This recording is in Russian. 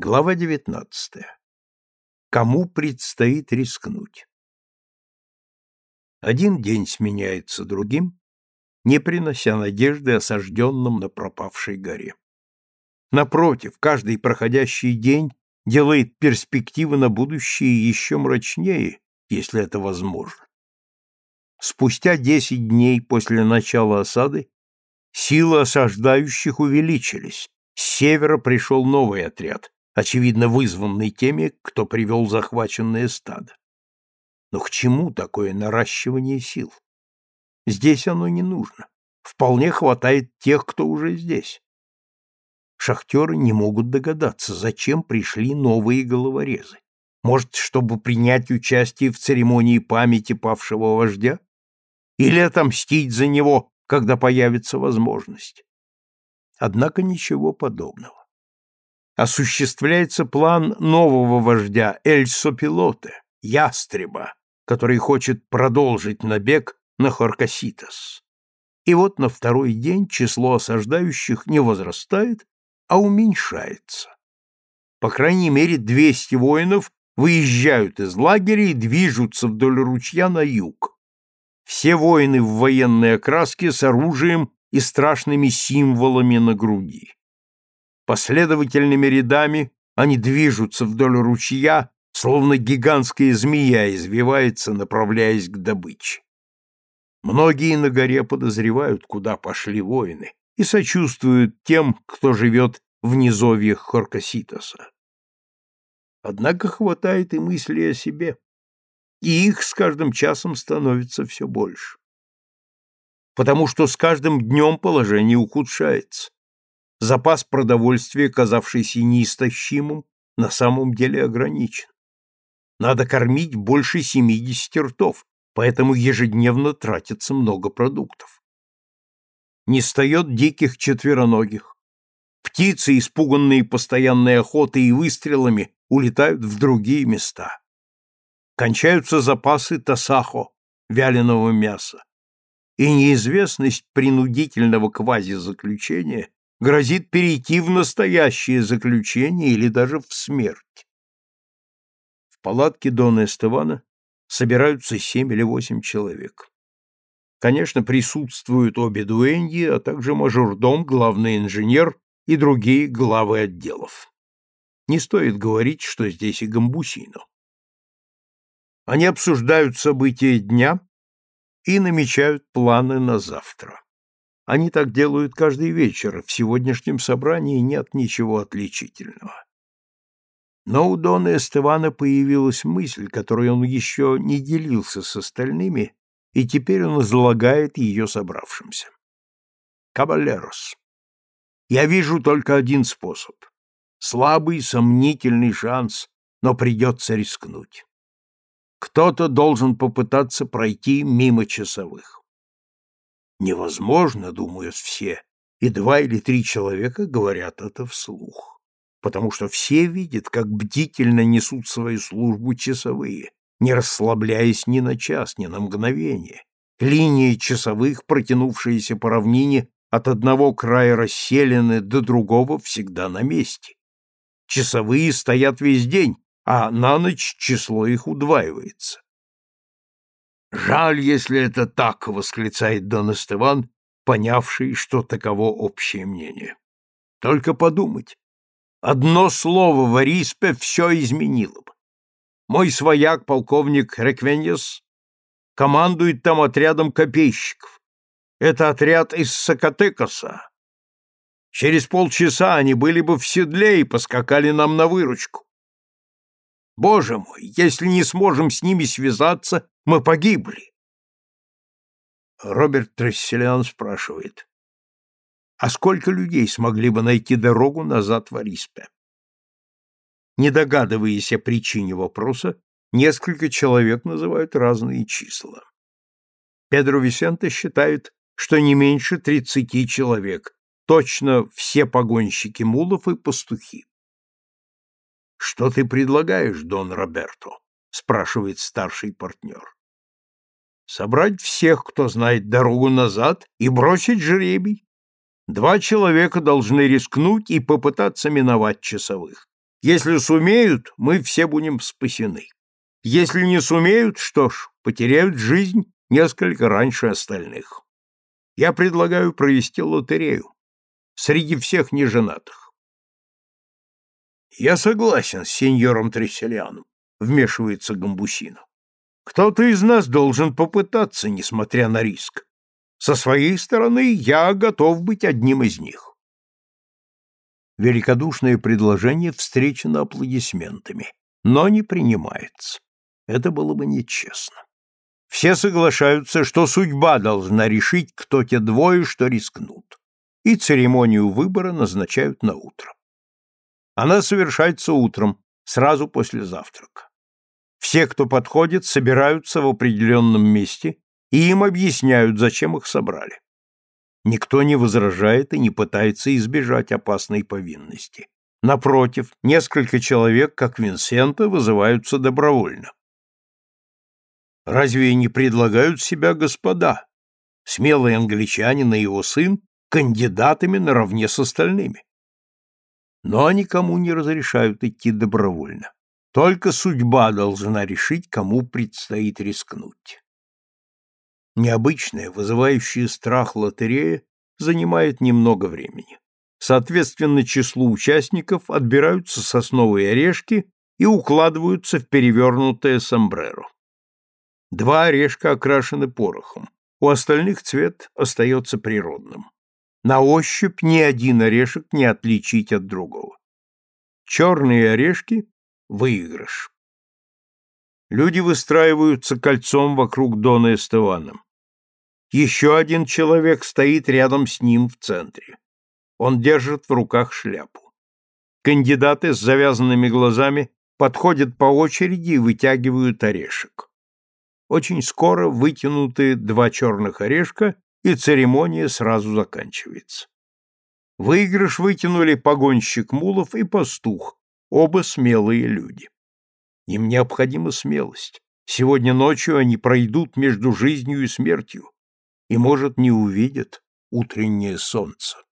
Глава 19. Кому предстоит рискнуть? Один день сменяется другим, не принося надежды осажденным на пропавшей горе. Напротив, каждый проходящий день делает перспективы на будущее еще мрачнее, если это возможно. Спустя десять дней после начала осады силы осаждающих увеличились, с севера пришел новый отряд, очевидно вызванный теми, кто привел захваченное стадо. Но к чему такое наращивание сил? Здесь оно не нужно. Вполне хватает тех, кто уже здесь. Шахтеры не могут догадаться, зачем пришли новые головорезы. Может, чтобы принять участие в церемонии памяти павшего вождя? Или отомстить за него, когда появится возможность? Однако ничего подобного осуществляется план нового вождя Эльсо ястреба, который хочет продолжить набег на Хоркаситас. И вот на второй день число осаждающих не возрастает, а уменьшается. По крайней мере, 200 воинов выезжают из лагеря и движутся вдоль ручья на юг. Все воины в военной окраске с оружием и страшными символами на груди. Последовательными рядами они движутся вдоль ручья, словно гигантская змея извивается, направляясь к добыче. Многие на горе подозревают, куда пошли воины, и сочувствуют тем, кто живет в низовьях Хоркаситоса. Однако хватает и мысли о себе, и их с каждым часом становится все больше. Потому что с каждым днем положение ухудшается запас продовольствия, казавшийся неистощимым, на самом деле ограничен. Надо кормить больше 70 ртов, поэтому ежедневно тратится много продуктов. Не встает диких четвероногих. Птицы, испуганные постоянной охотой и выстрелами, улетают в другие места. Кончаются запасы тасахо, вяленого мяса. И неизвестность принудительного квазизаключения грозит перейти в настоящее заключение или даже в смерть. В палатке Дона Эстывана собираются семь или восемь человек. Конечно, присутствуют обе дуэньи, а также мажордом, главный инженер и другие главы отделов. Не стоит говорить, что здесь и гамбусино. Они обсуждают события дня и намечают планы на завтра. Они так делают каждый вечер, в сегодняшнем собрании нет ничего отличительного. Но у Дона Эстевана появилась мысль, которую он еще не делился с остальными, и теперь он излагает ее собравшимся. «Кабалерос, я вижу только один способ. Слабый, сомнительный шанс, но придется рискнуть. Кто-то должен попытаться пройти мимо часовых. Невозможно, думают все, и два или три человека говорят это вслух, потому что все видят, как бдительно несут свою службу часовые, не расслабляясь ни на час, ни на мгновение. Линии часовых, протянувшиеся по равнине от одного края расселены до другого, всегда на месте. Часовые стоят весь день, а на ночь число их удваивается. Жаль, если это так, — восклицает Дон Эстыван, понявший, что таково общее мнение. Только подумать. Одно слово в Ариспе все изменило бы. Мой свояк, полковник Реквеньес, командует там отрядом копейщиков. Это отряд из Сокотекоса. Через полчаса они были бы в седле и поскакали нам на выручку. Боже мой, если не сможем с ними связаться, мы погибли. Роберт Тресселиан спрашивает. А сколько людей смогли бы найти дорогу назад в Ариспе? Не догадываясь о причине вопроса, несколько человек называют разные числа. Педро Висенте считает, что не меньше 30 человек, точно все погонщики мулов и пастухи. Что ты предлагаешь, Дон Роберто? спрашивает старший партнер. Собрать всех, кто знает дорогу назад, и бросить жребий. Два человека должны рискнуть и попытаться миновать часовых. Если сумеют, мы все будем спасены. Если не сумеют, что ж, потеряют жизнь несколько раньше остальных. Я предлагаю провести лотерею среди всех неженатых. Я согласен с сеньором Тресселианом, вмешивается Гамбусино. Кто-то из нас должен попытаться, несмотря на риск. Со своей стороны я готов быть одним из них. Великодушное предложение встречено аплодисментами, но не принимается. Это было бы нечестно. Все соглашаются, что судьба должна решить, кто те двое, что рискнут, и церемонию выбора назначают на утро. Она совершается утром, сразу после завтрака. Все, кто подходит, собираются в определенном месте, и им объясняют, зачем их собрали. Никто не возражает и не пытается избежать опасной повинности. Напротив, несколько человек, как Винсента, вызываются добровольно. Разве не предлагают себя господа, смелый англичанин и его сын, кандидатами наравне с остальными? но они кому не разрешают идти добровольно. Только судьба должна решить, кому предстоит рискнуть. Необычная, вызывающая страх лотерея занимает немного времени. Соответственно, числу участников отбираются сосновые орешки и укладываются в перевернутое сомбреро. Два орешка окрашены порохом, у остальных цвет остается природным. На ощупь ни один орешек не отличить от другого. Черные орешки – выигрыш. Люди выстраиваются кольцом вокруг Дона Эстевана. Еще один человек стоит рядом с ним в центре. Он держит в руках шляпу. Кандидаты с завязанными глазами подходят по очереди и вытягивают орешек. Очень скоро вытянуты два черных орешка и церемония сразу заканчивается. Выигрыш вытянули погонщик Мулов и пастух, оба смелые люди. Им необходима смелость. Сегодня ночью они пройдут между жизнью и смертью и, может, не увидят утреннее солнце.